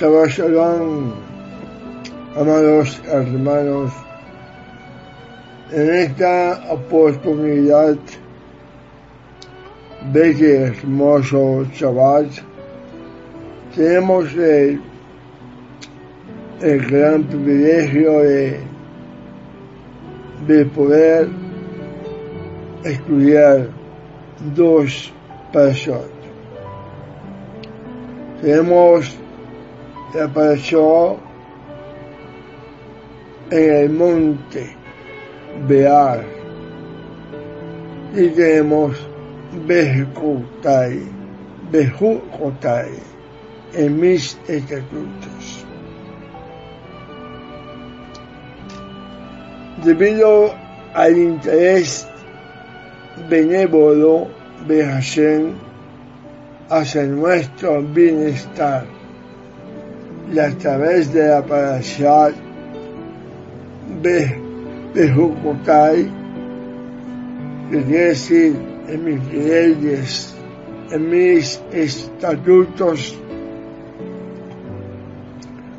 Shabbat Shalom, amados hermanos, en esta oportunidad de este hermoso Shabbat, tenemos el, el gran privilegio de, de poder estudiar dos personas. Tenemos que apareció en el monte Bear y tenemos Bejucotai, Bejucotai en mis estatutos. Debido al interés benévolo de Hashem hacia nuestro bienestar y a través de la parashat Bejukotai, que quiere decir en mis leyes, en mis estatutos,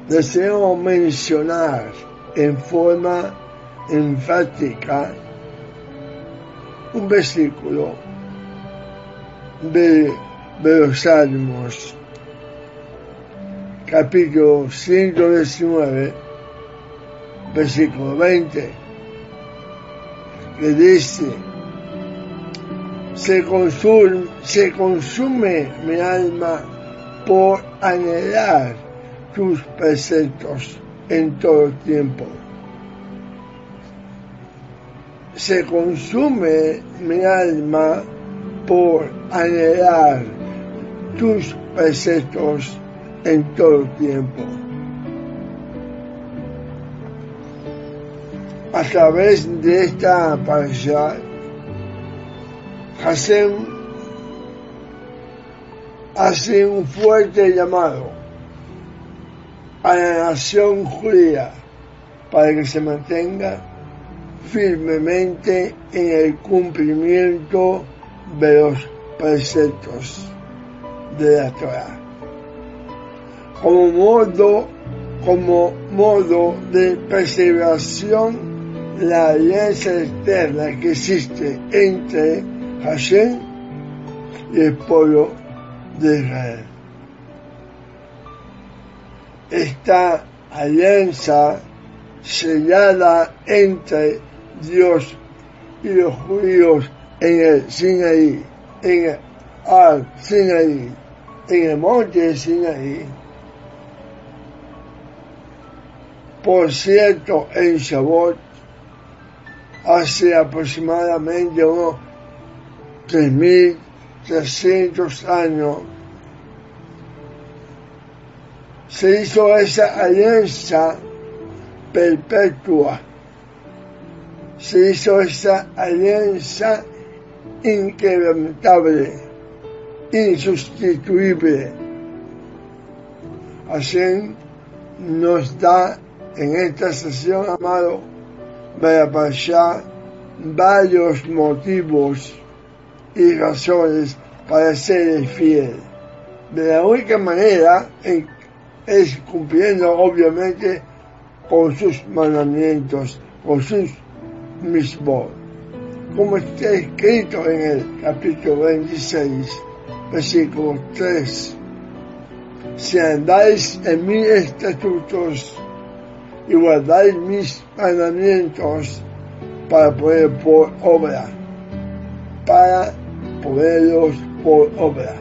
deseo mencionar en forma enfática un versículo de, de los Salmos capítulo 119, versículo 20, que dice, se consume, se consume mi alma por anhelar tus preceptos en todo tiempo. Se consume mi alma por anhelar tus preceptos en todo tiempo. A través de esta parasha, Hashem hace un fuerte llamado a la nación judía para que se mantenga firmemente en el cumplimiento de los preceptos de la Torah como modo, como modo de perseveración la alianza externa que existe entre Hashem y el pueblo de Israel. Esta alianza sellada entre Dios y los judíos en el Sinaí, en el Al Sinaí, en el monte de Sinaí, Por cierto, en Shabbat, hace aproximadamente unos 3.300 años, se hizo esa alianza perpetua, se hizo esa alianza inquebrantable, insustituible. Así nos da en esta sesión, amado, vaya para allá varios motivos y razones para ser fiel. De la única manera es cumpliendo, obviamente, con sus mandamientos, con sus mismos. Como está escrito en el capítulo 26, versículo 3. Si andáis en mis estatutos, y guardáis mis mandamientos para poder por obra, para poderlos por obra.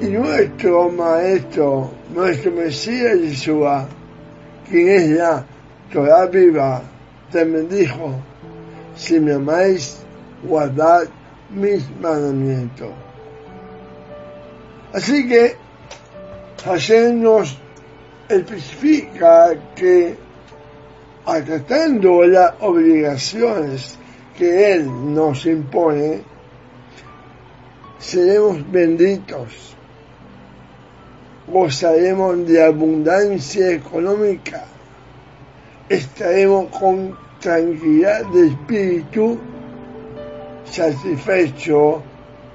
Y nuestro Maestro, nuestro Mesías Yeshua, quien es la Torah viva, también dijo, si me amáis, guardad mis mandamientos. Así que Hashem nos especifica que acatando las obligaciones que Él nos impone, seremos benditos, gozaremos de abundancia económica, estaremos con tranquilidad de espíritu, satisfecho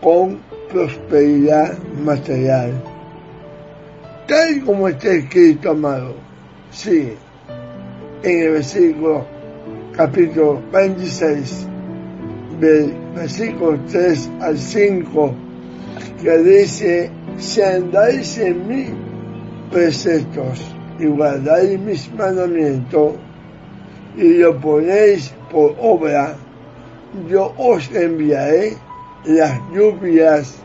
con prosperidad material. Tal como está escrito, amado. Sí, en el versículo capítulo 26, del versículo 3 al 5, que dice, si andáis en mis preceptos y guardáis mis mandamientos y lo ponéis por obra, yo os enviaré las lluvias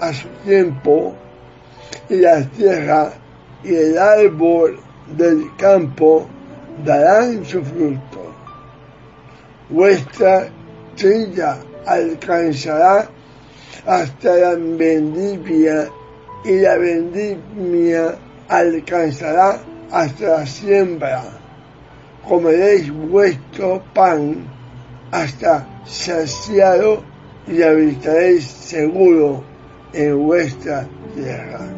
a su tiempo y la tierra y el árbol del campo darán su fruto. Vuestra trilla alcanzará hasta la vendimia y la vendimia alcanzará hasta la siembra. Comeréis vuestro pan hasta saciado y habitaréis seguro en vuestra tierra.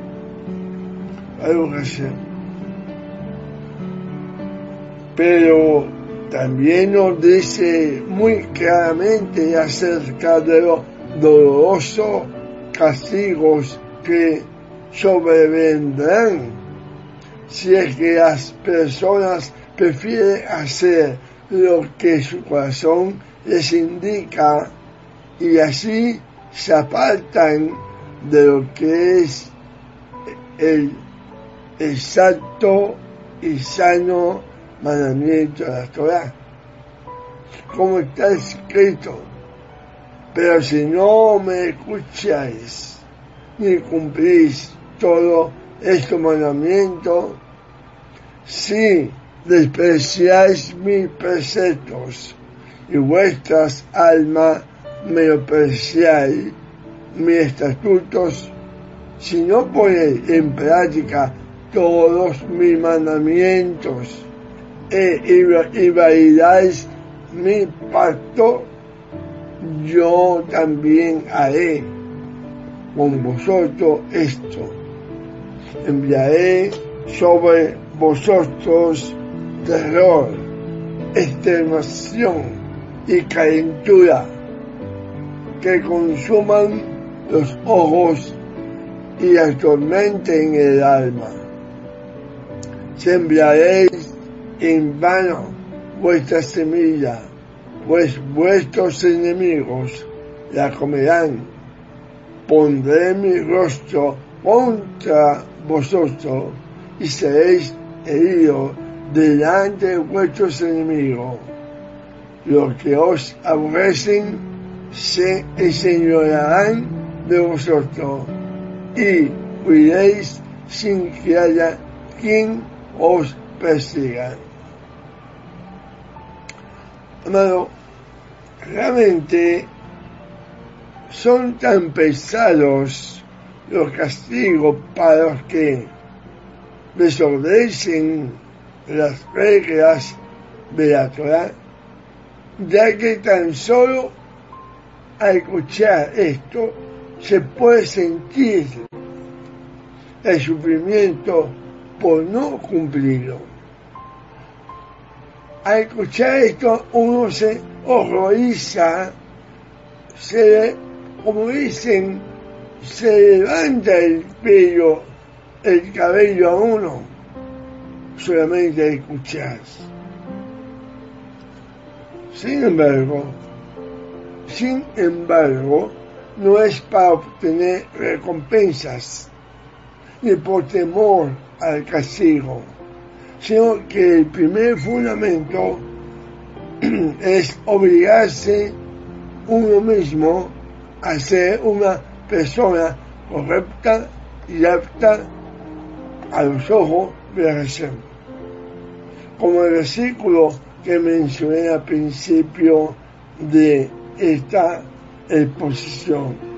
Pero también nos dice muy claramente acerca de los dolorosos castigos que sobrevendrán si es que las personas prefieren hacer lo que su corazón les indica y así se apartan de lo que es el exacto y sano mandamiento de la Torah, como está escrito. Pero si no me escucháis ni cumplís todo este mandamiento, si despreciáis mis preceptos y vuestras almas menospreciáis mis estatutos, si no ponéis en práctica todos mis mandamientos e, y, validáis mi pacto, yo también haré con vosotros esto. Enviaré sobre vosotros terror, exterminación y calentura que consuman los ojos y atormenten el alma. Sembraréis en vano vuestra semilla, pues vuestros enemigos la comerán. Pondré mi rostro contra vosotros y seréis heridos delante de vuestros enemigos. Los que os aborrecen se enseñorearán de vosotros y huiréis sin que haya quien os persiga. Amado, realmente son tan pesados los castigos para los que desobedecen las reglas de la Torah, ya que tan solo al escuchar esto se puede sentir el sufrimiento por no cumplirlo. Al escuchar esto uno se horroriza, se, como dicen, se levanta el pelo, el cabello a uno, solamente al escuchar. Sin embargo, sin embargo, no es para obtener recompensas ni por temor al castigo, sino que el primer fundamento es obligarse uno mismo a ser una persona correcta y apta a los ojos de la razón. Como el versículo que mencioné al principio de esta exposición.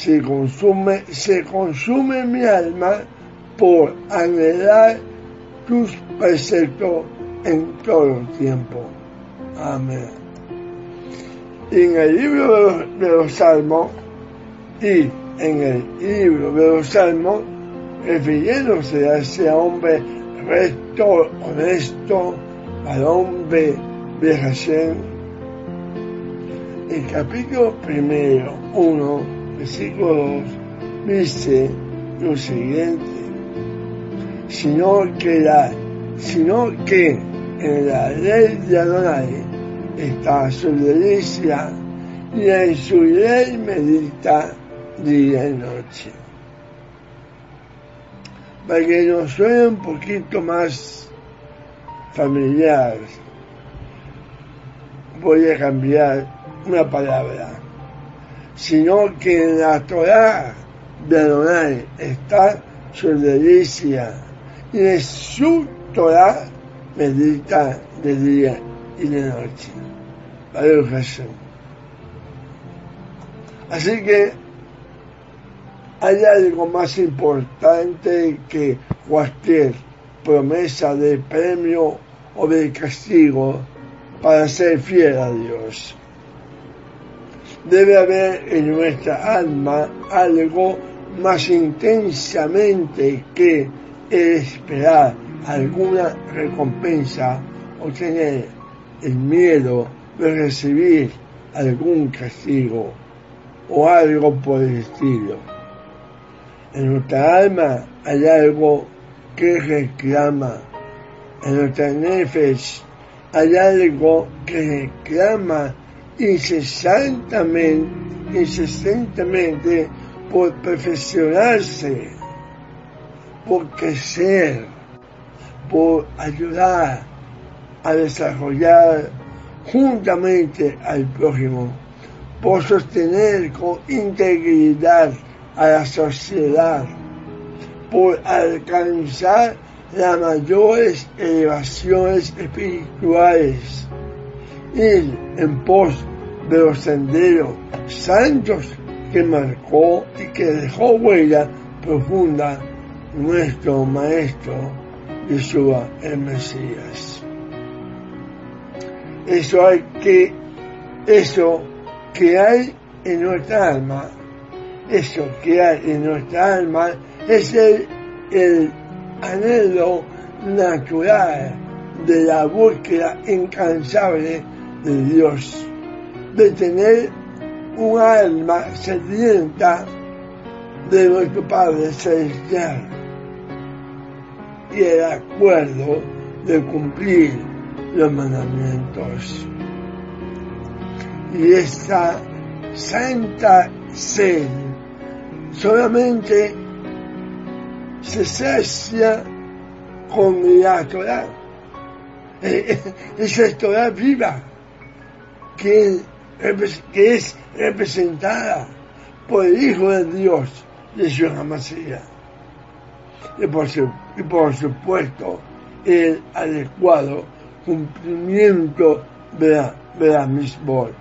Se consume, se consume mi alma por anhelar tus preceptos en todo el tiempo. Amén. en el libro de los, Salmos y en el libro de los Salmos, refiriéndose a ese hombre recto, honesto, al hombre de Hashem, el capítulo primero, 1, versículo 2, dice, lo siguiente, sino que, la, sino que en la ley de Adonai está su delicia y en su ley medita día y noche. Para que nos suene un poquito más familiar, voy a cambiar una palabra, sino que en la Torah de Adonai está su delicia y en su Torah medita de día y de noche. Así que hay algo más importante que cualquier promesa de premio o de castigo para ser fiel a Dios. Debe haber en nuestra alma algo más intensamente que esperar alguna recompensa o tener el miedo de recibir algún castigo o algo por el estilo. En nuestra alma hay algo que reclama, en nuestra nefesh hay algo que reclama incesantemente, por perfeccionarse, por crecer, por ayudar a desarrollar juntamente al prójimo, por sostener con integridad a la sociedad, por alcanzar las mayores elevaciones espirituales, ir en pos de los senderos santos que marcó y que dejó huella profunda nuestro Maestro Yeshua el Mesías. Eso hay que, eso que hay en nuestra alma, eso que hay en nuestra alma es el, el anhelo natural de la búsqueda incansable de Dios, de tener un alma sedienta de nuestro Padre Celestial y el acuerdo de cumplir los mandamientos. Y esta santa sed solamente se sacia con la Torah. Esa Torah viva que, es representada por el Hijo de Dios, Yeshua Mashiach. Y por, y por supuesto el adecuado cumplimiento de la, de misbot.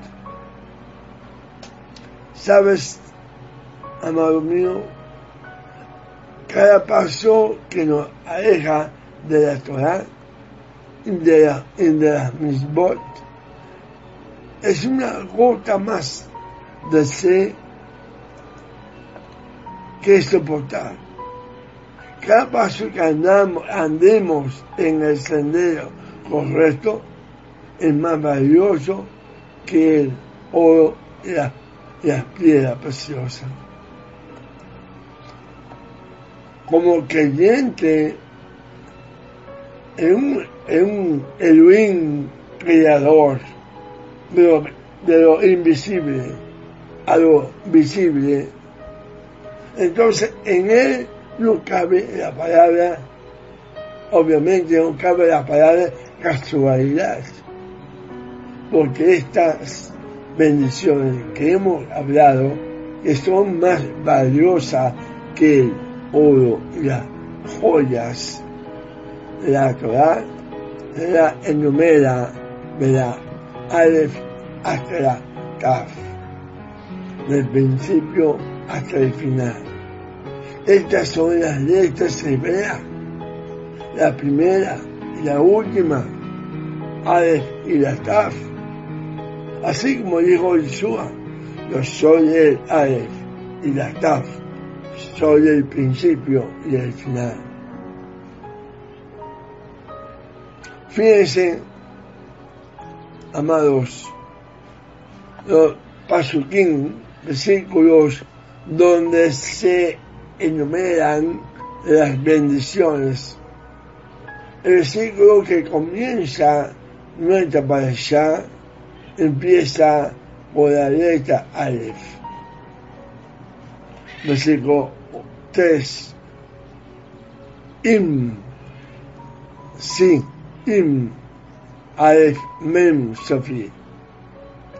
¿Sabes, amado mío? Cada paso que nos aleja de la Torah y de la, de la misbot es una gota más de sed que soportar. Cada paso que andamos, andemos en el sendero correcto es más valioso que el oro y la, piedra preciosa. Como creyente en un, en un Elohim creador de lo invisible a lo visible, entonces en él no cabe la palabra, obviamente no cabe la palabra casualidad, porque estas bendiciones que hemos hablado, que son más valiosas que el oro y las joyas, la Torah la enumera de la Aleph hasta la Kaf, del principio hasta el final. Estas son las letras hebreas. La primera y la última, Aleph y la Taf. Así como dijo Yeshua, yo soy el Aleph y la Taf. Soy el principio y el final. Fíjense, amados, los pasuquín, versículos donde se enumeran las bendiciones. El versículo que comienza nuestra allá empieza por la letra Aleph. Versículo 3. Im. Sí. Im. Sofi.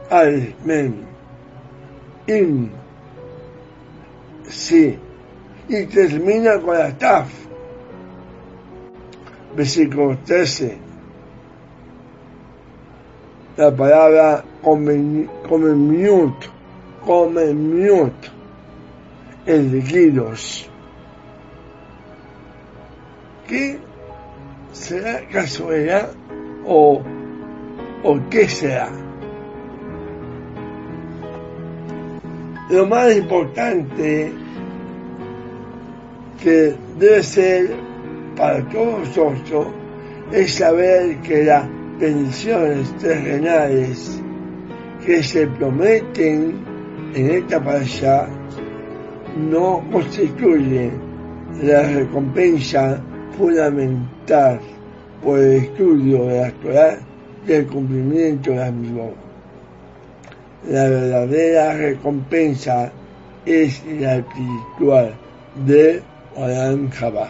Aleph Mem. Im. Sí. Y termina con la Taf. Versículo 13 la palabra comeniut, comeniut, elegidos. ¿Qué será casualidad o, o qué será? Lo más importante que debe ser para todos nosotros es saber que la bendiciones terrenales que se prometen en esta allá no constituyen la recompensa fundamental por el estudio de la Torah y el cumplimiento de la misma. La verdadera recompensa es la espiritual de Olam Jabá,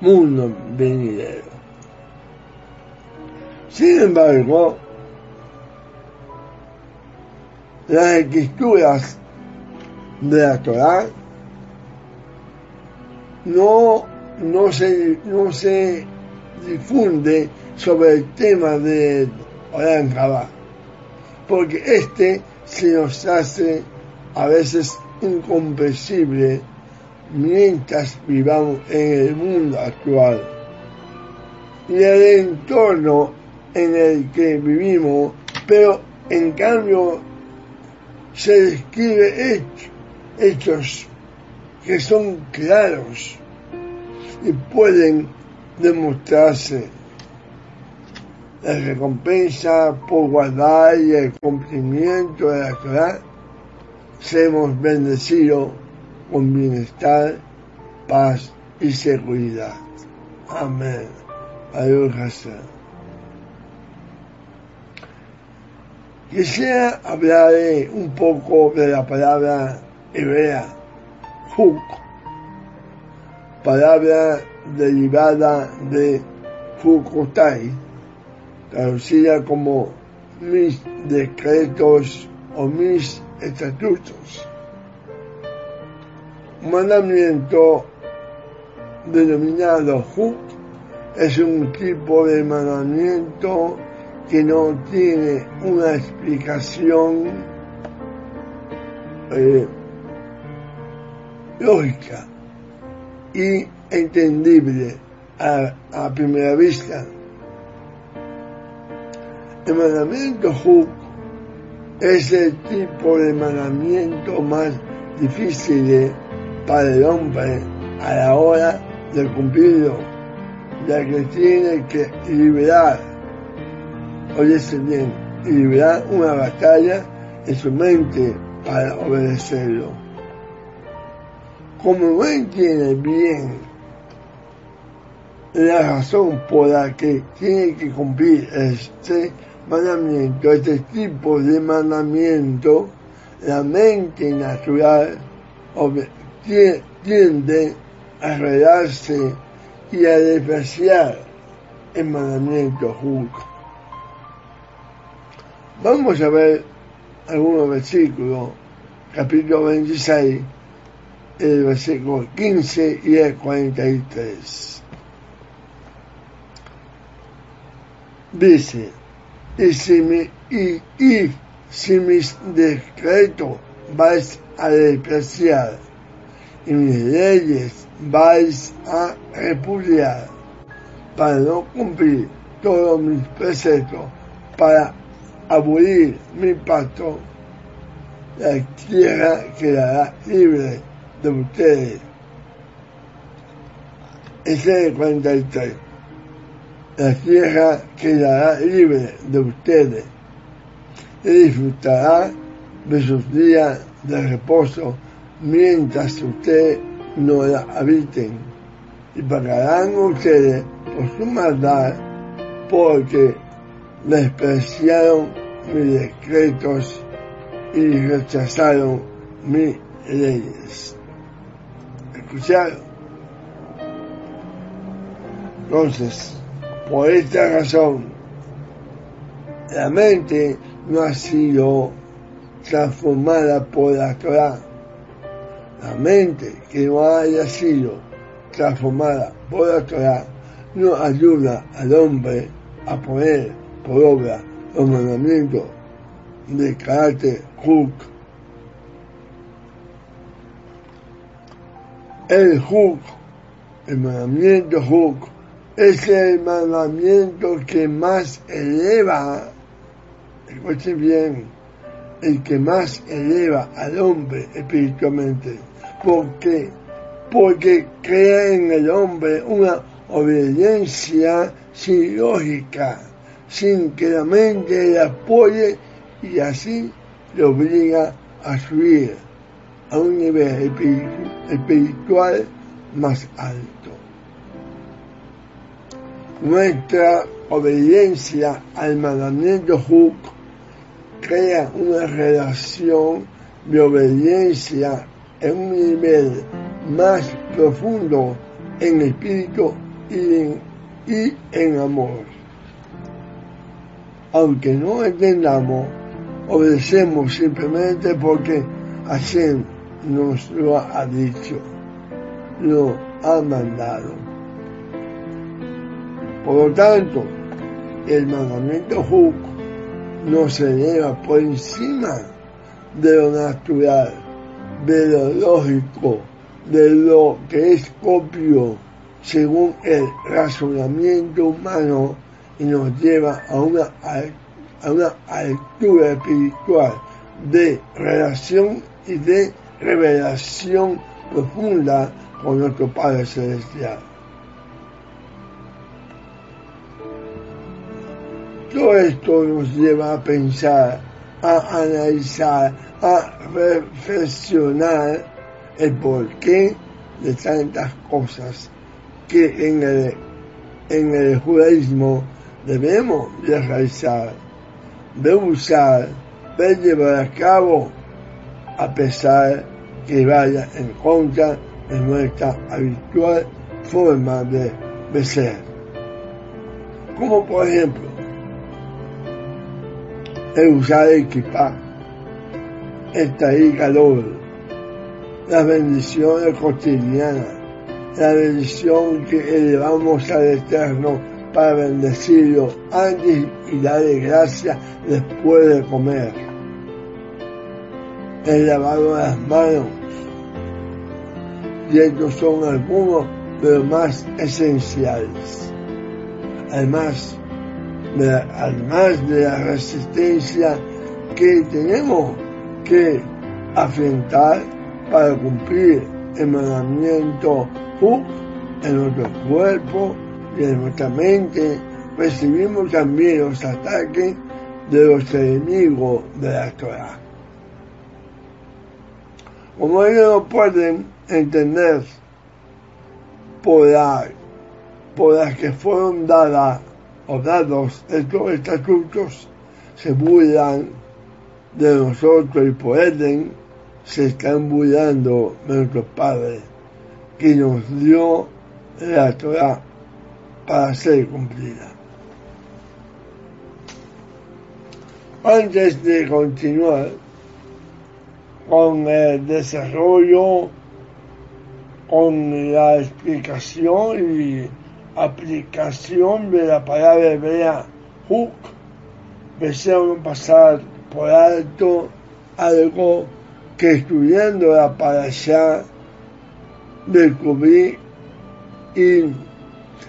mundo venidero. Sin embargo, las escrituras de la Torah no, no, se, no se difunde sobre el tema de Orán porque este se nos hace a veces incomprensible mientras vivamos en el mundo actual. Y el entorno en el que vivimos, pero en cambio se describe hechos, que son claros y pueden demostrarse. La recompensa por guardar y el cumplimiento de la Torah, seamos bendecidos con bienestar, paz y seguridad. Amén. Adiós, Quisiera hablar un poco de la palabra hebrea, huk, palabra derivada de hukotai, traducida como mis decretos o mis estatutos. Un mandamiento denominado huk es un tipo de mandamiento que no tiene una explicación eh, lógica y entendible a, primera vista. El mandamiento Huk es el tipo de mandamiento más difícil para el hombre a la hora de cumplirlo, ya que tiene que liberar oyese bien y librará una batalla en su mente para obedecerlo. Como no entiende bien la razón por la que tiene que cumplir este mandamiento, este tipo de mandamiento, la mente natural tiende a arreglarse y a despreciar el mandamiento justo. Vamos a ver algunos versículos, capítulo 26, el versículo 15 y el 43. Dice, y si, y, y si mis decretos vais a despreciar y mis leyes vais a repudiar para no cumplir todos mis preceptos, para abolir mi pacto, la tierra quedará libre de ustedes. Ese es el 43. La tierra quedará libre de ustedes y disfrutará de sus días de reposo mientras ustedes no la habiten, y pagarán ustedes por su maldad, porque despreciaron mis decretos y rechazaron mis leyes. ¿Escucharon? Entonces, por esta razón, la mente no ha sido transformada por la Torah. La mente que no haya sido transformada por la Torah no ayuda al hombre a poner por obra los mandamientos de carácter Huk. El Huk, el mandamiento Huk, es el mandamiento que más eleva, escuchen bien, el que más eleva al hombre espiritualmente. porque Porque crea en el hombre una obediencia sin lógica, sin que la mente le apoye y así le obliga a subir a un nivel espiritual más alto. Nuestra obediencia al mandamiento Huk crea una relación de obediencia en un nivel más profundo en espíritu y en, amor. Aunque no entendamos, obedecemos simplemente porque Hashem nos lo ha dicho, lo ha mandado. Por lo tanto, el mandamiento Huk no se eleva por encima de lo natural, de lo lógico, de lo que es propio según el razonamiento humano y nos lleva a una, a una altura espiritual de relación y de revelación profunda con nuestro Padre Celestial. Todo esto nos lleva a pensar, a analizar, a reflexionar el porqué de tantas cosas que en el, en el judaísmo debemos de realizar, de usar, de llevar a cabo, a pesar que vaya en contra de nuestra habitual forma de, de ser. Como por ejemplo, el usar el equipar, el calor, las bendiciones cotidianas, la bendición que elevamos al Eterno para bendecirlo antes y darle gracias después de comer. El lavado de las manos. Y estos son algunos de los más esenciales. Además, además de la resistencia que tenemos que afrontar para cumplir el mandamiento en nuestro cuerpo y en nuestra mente, recibimos también los ataques de los enemigos de la Torah. Como ellos no pueden entender por, por las que fueron dadas o dados estos estatutos, se burlan de nosotros y por se están burlando de nuestros padres que nos dio la Torah para ser cumplida. Antes de continuar con el desarrollo, con la explicación y aplicación de la palabra hebrea huk, deseo pasar por alto algo que estudiando la parasha descubrí y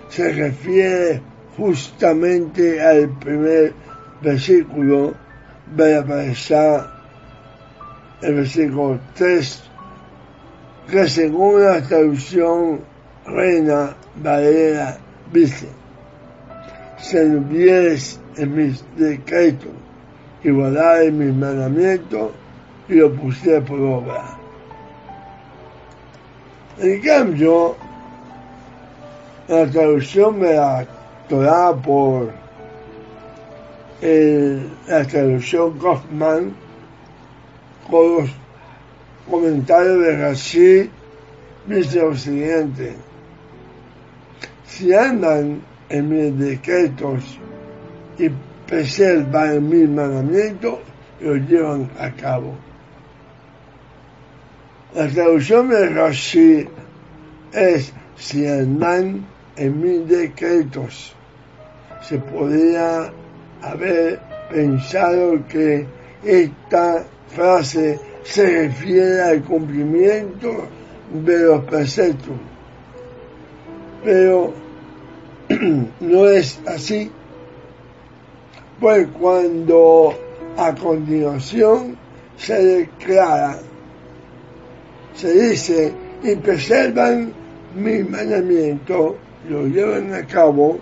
se refiere justamente al primer versículo de la parasha, el versículo 3, que según la traducción reina Valera dice, si vieres en mis decretos y en mis mandamientos y lo puse por obra. En cambio, la traducción de la Torah por la traducción Kaufman con los comentarios de Rashi dice lo siguiente si andan en mis decretos y preservan mis mandamientos los llevan a cabo la traducción de Rashi es si andan en mis decretos. Se podría haber pensado que esta frase se refiere al cumplimiento de los preceptos, pero no es así, pues cuando a continuación se declara se dice, y preservan mi mandamiento, lo llevan a cabo,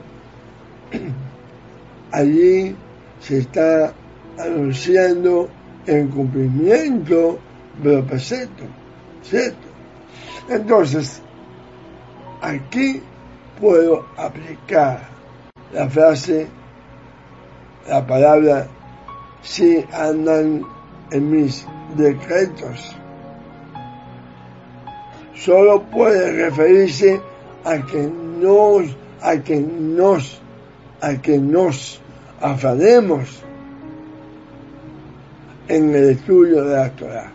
allí se está anunciando el cumplimiento de los preceptos, ¿cierto? Entonces, aquí puedo aplicar la frase, la palabra, si andan en mis decretos. Solo puede referirse a que nos, a que nos, a que nos afanemos en el estudio de la Torah,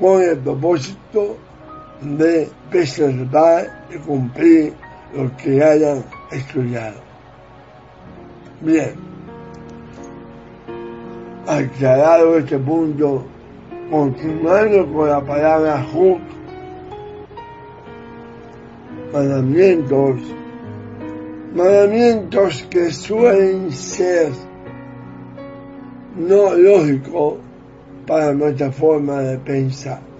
con el propósito de preservar y cumplir lo que hayan estudiado. Bien, aclarado este punto, continuando con la palabra Huk, mandamientos, mandamientos que suelen ser no lógicos para nuestra forma de pensar.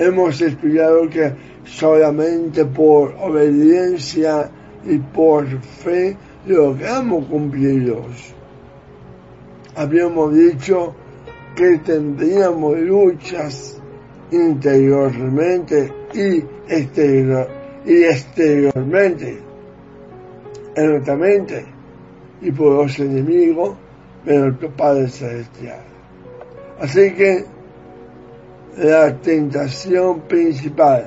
Hemos estudiado que solamente por obediencia y por fe logramos cumplirlos. Habíamos dicho que tendríamos luchas interiormente y, exterior, exteriormente en y por los enemigos de nuestro Padre Celestial. Así que la tentación principal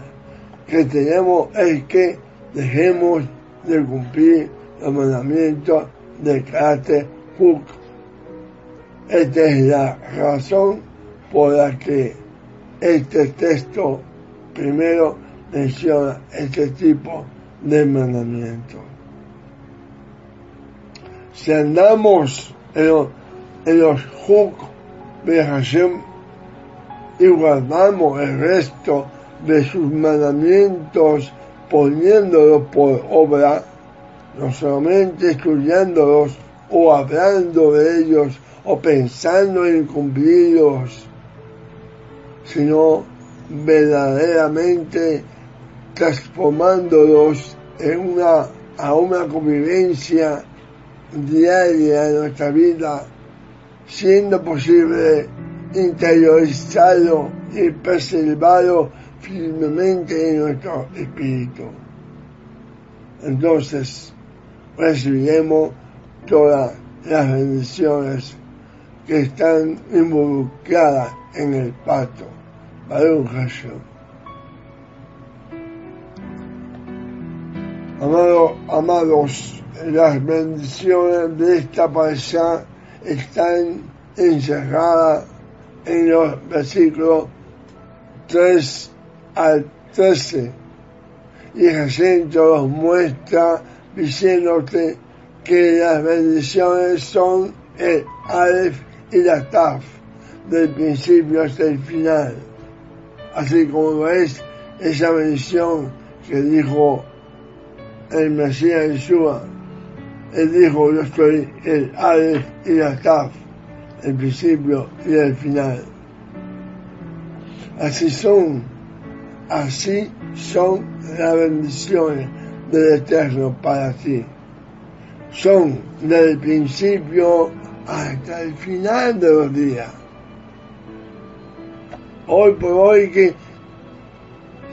que tenemos es que dejemos de cumplir los mandamientos de carácter Huk. Esta es la razón por la que este texto primero menciona este tipo de mandamiento. Si andamos en los, en los de Hashem y guardamos el resto de sus mandamientos poniéndolos por obra, no solamente estudiándolos o hablando de ellos o pensando en cumplirlos, sino verdaderamente transformándolos en una, a una convivencia diaria de nuestra vida, siendo posible interiorizarlo y preservarlo firmemente en nuestro espíritu. Entonces recibiremos todas las bendiciones que están involucradas en el pacto. Baruch Hashem. Amado, amados, las bendiciones de esta paisa están encerradas en los versículos 3 al 13. Y Jacinto los muestra diciéndote que las bendiciones son el Aleph y la Taf del principio hasta el final, así como es esa bendición que dijo el Mesías Yeshua. Él dijo, yo soy el Aleph y la Taf, el principio y el final. Así son, así son las bendiciones del Eterno para ti. Son del principio hasta el final de los días hoy por hoy que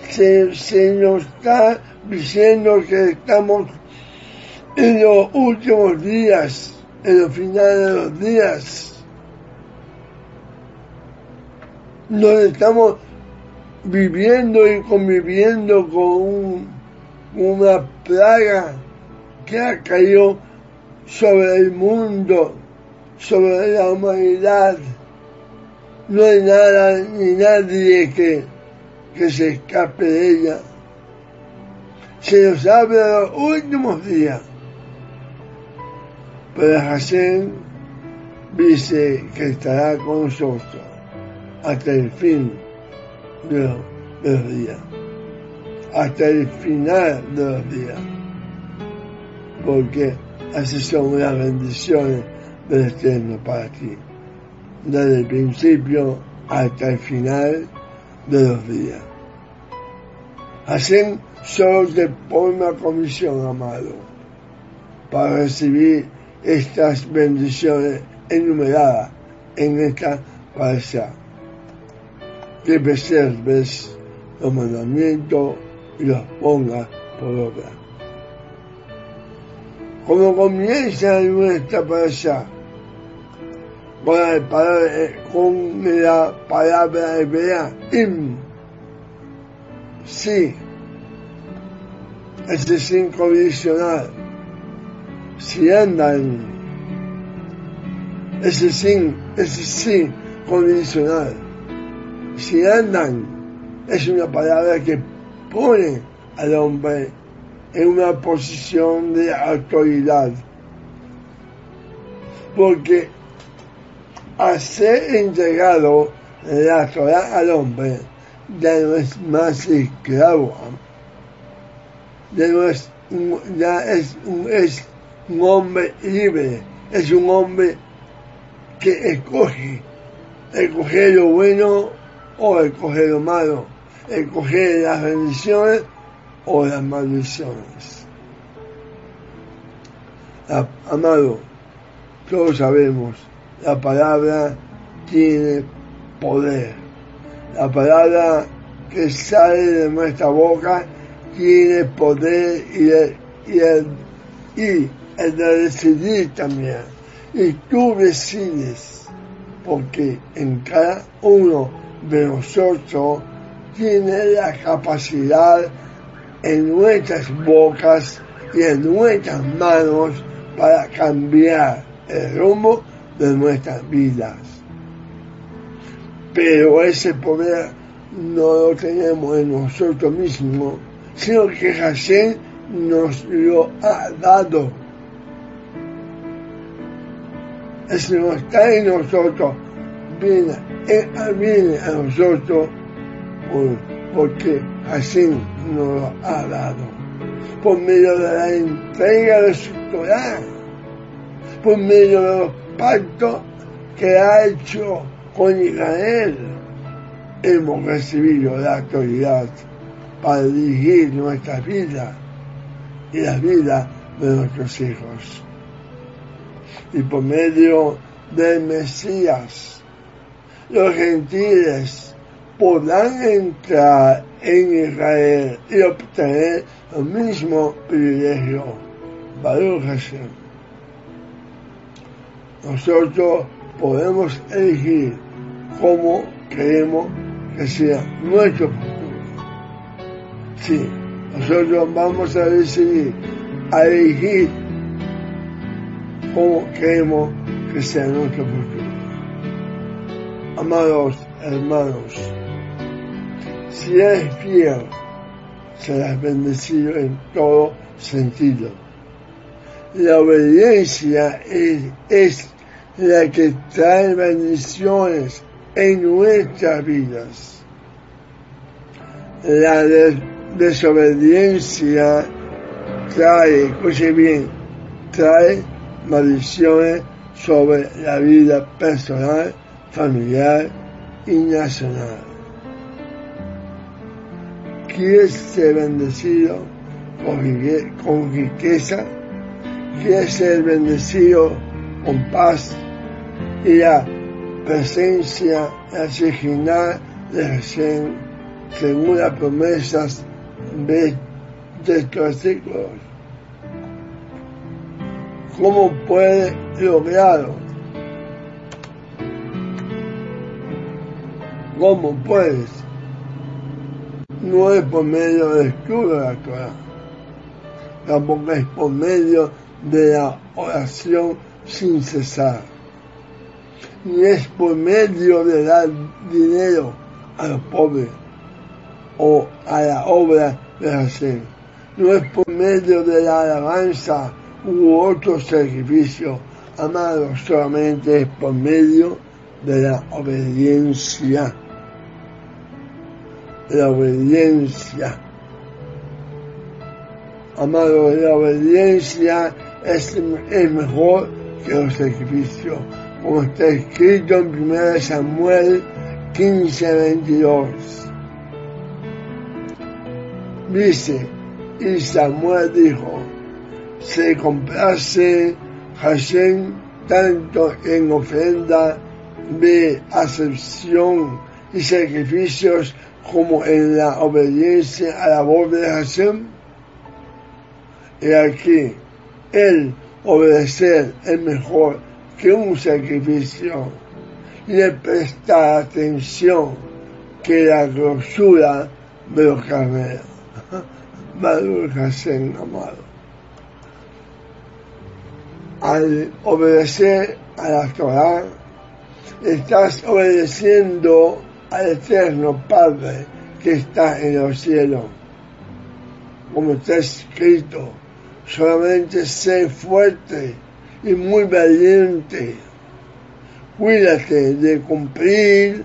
se, se nos está diciendo que estamos en los últimos días, en los finales de los días, donde estamos viviendo y conviviendo con una plaga que ha caído sobre el mundo, sobre la humanidad. No hay nada ni nadie que, que se escape de ella. Se nos habla los últimos días. Pero Hashem dice que estará con nosotros hasta el fin de los, días, hasta el final de los días, porque así son las bendiciones del Eterno para ti, desde el principio hasta el final de los días. Hacen solo te pone una comisión, amado, para recibir estas bendiciones enumeradas en esta parasha que preserves los mandamientos y los pongas por obra. Como comienza nuestra allá con la palabra, con la palabra hebrea im, sí, ese es incondicional, si andan, ese sí, ese sí condicional si andan, es una palabra que pone al hombre en una posición de autoridad. Porque a ser entregado la Torah al hombre, ya no es más esclavo, ya no es, ya es, es un hombre libre, es un hombre que escoge, escoge lo bueno o escoger lo malo, escoger las bendiciones o las maldiciones. amado, todos sabemos, la palabra tiene poder. La palabra que sale de nuestra boca tiene poder y el, y el, y el de decidir también. Y tú decides, porque en cada uno de nosotros tiene la capacidad en nuestras bocas y en nuestras manos para cambiar el rumbo de nuestras vidas. Pero ese poder no lo tenemos en nosotros mismos, sino que Hashem nos lo ha dado. Eso está en nosotros, viene, viene a nosotros porque así nos lo ha dado. Por medio de la entrega de su Torah, por medio de los pactos que ha hecho con Israel, hemos recibido la autoridad para dirigir nuestras vidas y las vidas de nuestros hijos. Y por medio del Mesías, los gentiles podrán entrar en Israel y obtener el mismo privilegio. Baruch Hashem. Nosotros podemos elegir cómo queremos que sea nuestro futuro. Sí, nosotros vamos a decidir a elegir cómo queremos que sea nuestro futuro. Amados hermanos, si eres fiel, serás bendecido en todo sentido. La obediencia es, la que trae bendiciones en nuestras vidas. La desobediencia trae, escuche bien, trae maldiciones sobre la vida personal familiar y nacional. ¿Quieres ser bendecido con riqueza? ¿Quieres ser bendecido con paz y la presencia, la de Hashem según las promesas de estos versículos. ¿Cómo puede lograrlo? ¿Cómo puedes? No es por medio del escudo de la Torah, tampoco es por medio de la oración sin cesar, ni es por medio de dar dinero a los pobres o a la obra de Hashem, no es por medio de la alabanza u otro sacrificio, amado, solamente es por medio de la obediencia. La obediencia. Amado, la obediencia es, es mejor que los sacrificios, como está escrito en 1 Samuel 15, 22. Dice, y Samuel dijo, se complace Hashem tanto en ofrenda de acepción y sacrificios como en la obediencia a la voz de Hashem. Y aquí, el obedecer es mejor que un sacrificio y el prestar atención que la grosura de los carneros. Baruch Hashem, amado al obedecer a la Torah, estás obedeciendo al eterno Padre que está en los cielos. Como está escrito, solamente sé fuerte y muy valiente. Cuídate de cumplir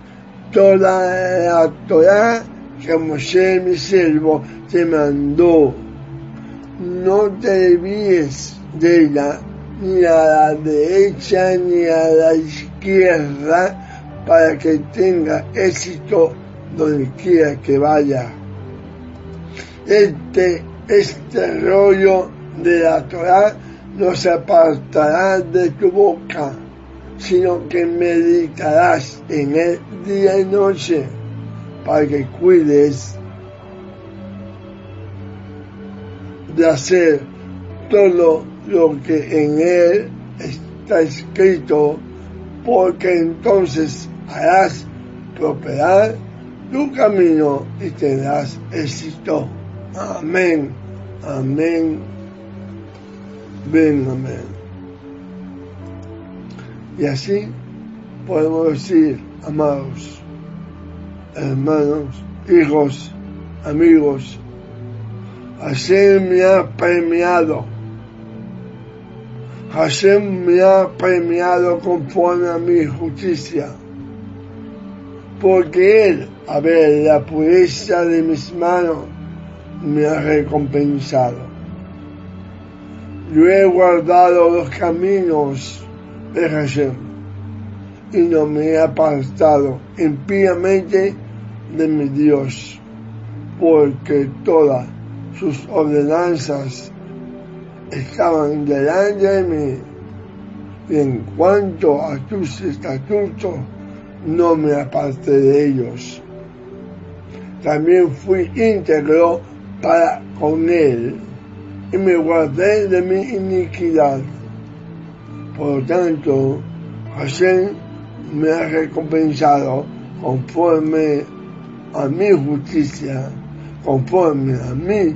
toda la Torah que Moshe, mi siervo, te mandó. No te desvíes de ella ni a la derecha ni a la izquierda para que tenga éxito donde quiera que vaya. Este, este rollo de la Torah no se apartará de tu boca, sino que meditarás en él día y noche para que cuides de hacer todo lo que en él está escrito, porque entonces harás prosperar tu camino y tendrás éxito. Amén, amén, ven, amén. Y así podemos decir, amados, hermanos, hijos, amigos, Hashem me ha premiado. Hashem me ha premiado conforme a mi justicia, porque Él, a ver la pureza de mis manos, me ha recompensado. Yo he guardado los caminos de Hashem y no me he apartado impíamente de mi Dios, porque todas sus ordenanzas estaban delante de mí. Y en cuanto a tus estatutos, no me aparté de ellos. También fui íntegro para con él y me guardé de mi iniquidad. Por lo tanto, Hashem me ha recompensado conforme a mi justicia, conforme a mi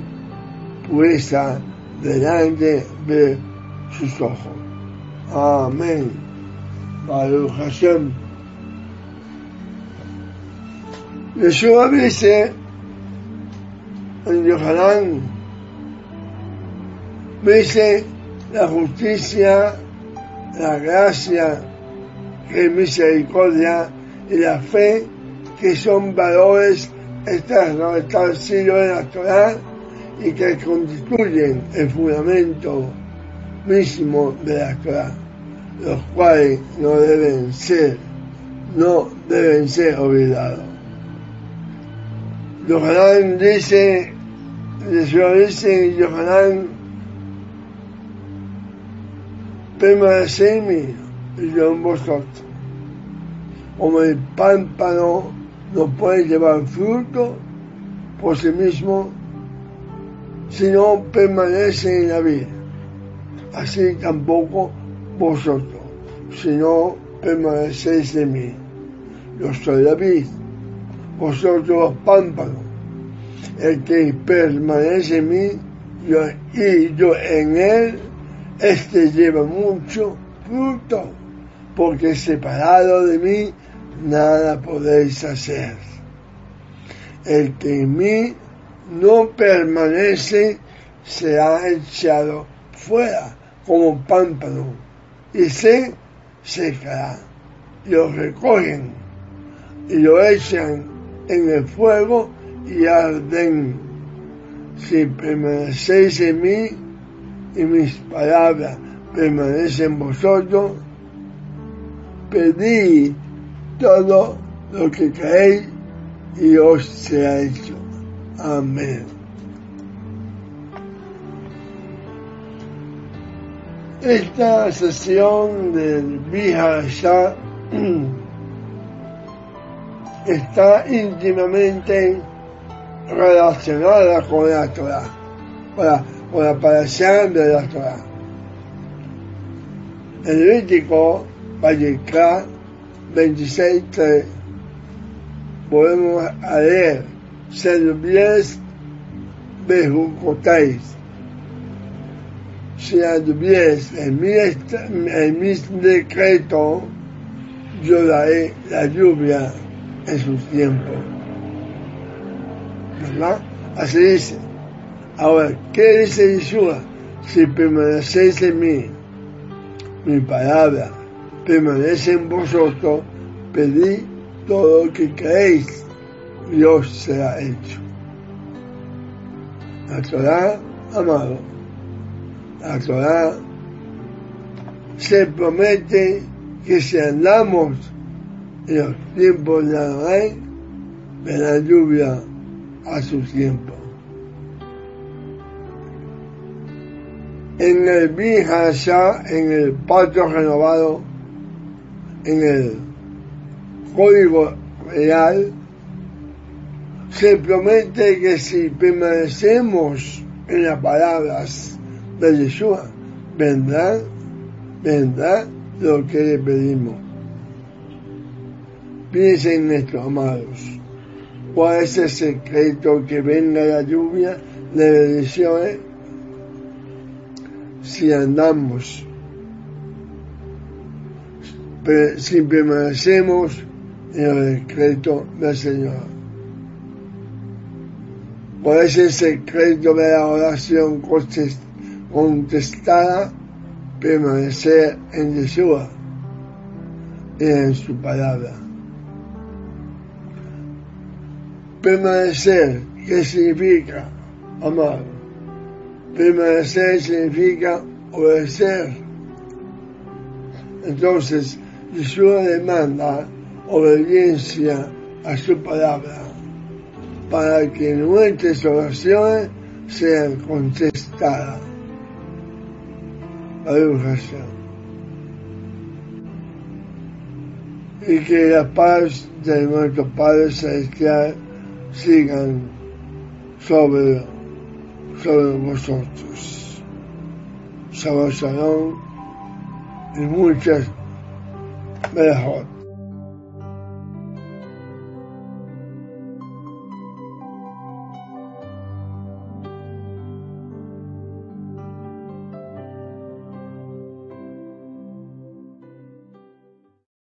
pureza delante de sus ojos. Amén. Baruch Hashem. Yeshua dice en Yohanan, dice la justicia, la gracia, es misericordia y la fe, que son valores externos establecidos en la Torah y que constituyen el fundamento mismo de la Torah, los cuales no deben ser, no deben ser olvidados. Yohanan dice, dice en Yohanan, permanecedme y yo en vosotros. Como el pámpano no puede llevar fruto por sí mismo si no permanece en la vida. Así tampoco vosotros, si no permanecéis en mí. Yo soy la vid, vosotros pámpanos. El que permanece en mí y yo en él, este lleva mucho fruto, porque separado de mí nada podéis hacer. El que en mí no permanece será echado fuera como pámpano y se secará. Lo recogen y lo echan en el fuego y arden. Si permanecéis en mí y mis palabras permanecen en vosotros, pedid todo lo que creéis y os será hecho. Amén. Esta sesión del ya está íntimamente relacionada con la Torah, con la, la de la Torah. El Levítico, Vallecra 26.3, podemos leer, servíes bejucotáis. Si anduvies en mi, en mi decreto, yo daré la lluvia en su tiempo. ¿Verdad? Así dice. Ahora, ¿qué dice Yeshua? Si permanecéis en mí, mi palabra permanece en vosotros, pedid todo lo que creéis, Dios será hecho. La Torah, amado, la Torah se promete que si andamos los tiempos de la rey, la lluvia a su tiempo. En el ya en el pacto renovado, en el código real, se promete que si permanecemos en las palabras de Yeshua, vendrá, vendrá lo que le pedimos. Piensen en esto, amados. ¿Cuál es el secreto que venga la lluvia de bendiciones? Si andamos, si permanecemos en el decreto del Señor. ¿Cuál es el secreto de la oración contestada? Permanecer en Yeshua y en su palabra. Permanecer, ¿qué significa? Amar. Permanecer significa obedecer. Entonces, Yeshua demanda obediencia a su palabra para que nuestras oraciones sean contestadas. Y que la paz de nuestro Padre Celestial sigan sobre, sobre vosotros. Shalom y muchas mejor.